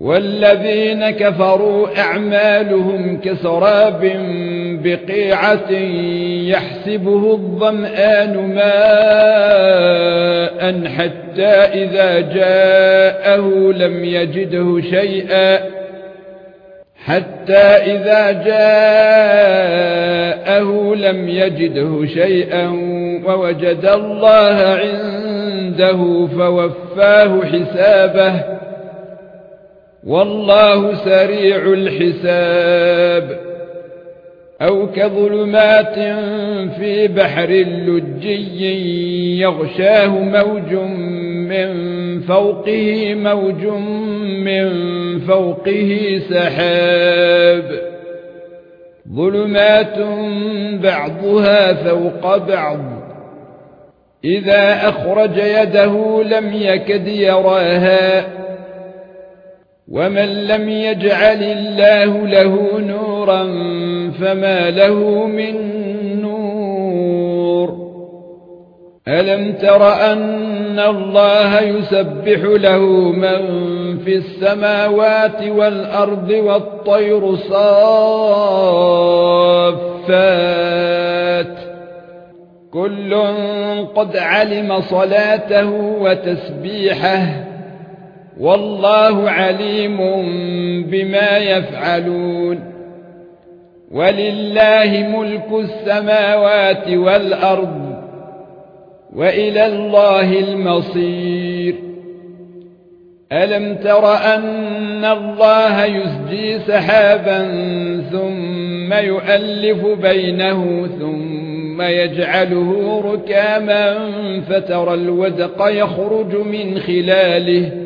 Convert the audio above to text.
والذين كفروا أعمالهم كسراب بقيعة يحسبه الظمآن ماء حتى إذا جاءه لم يجده شيئا حتى إذا جاءه لم يجده شيئا ووجد الله عنده فوفاه حسابه والله سريع الحساب. أو كظلمات في بحر لجي يغشاه موج من فوقه موج من فوقه سحاب. ظلمات بعضها فوق بعض. إذا أخرج يده لم يكد يراها. ومن لم يجعل الله له نورا فما له من نور الم تر ان الله يسبح له من في السماوات والارض والطير صافات كل قد علم صلاته وتسبيحه والله عليم بما يفعلون. ولله ملك السماوات والأرض وإلى الله المصير. ألم تر أن الله يسجي سحابا ثم يؤلف بينه ثم يجعله ركاما فترى الودق يخرج من خلاله.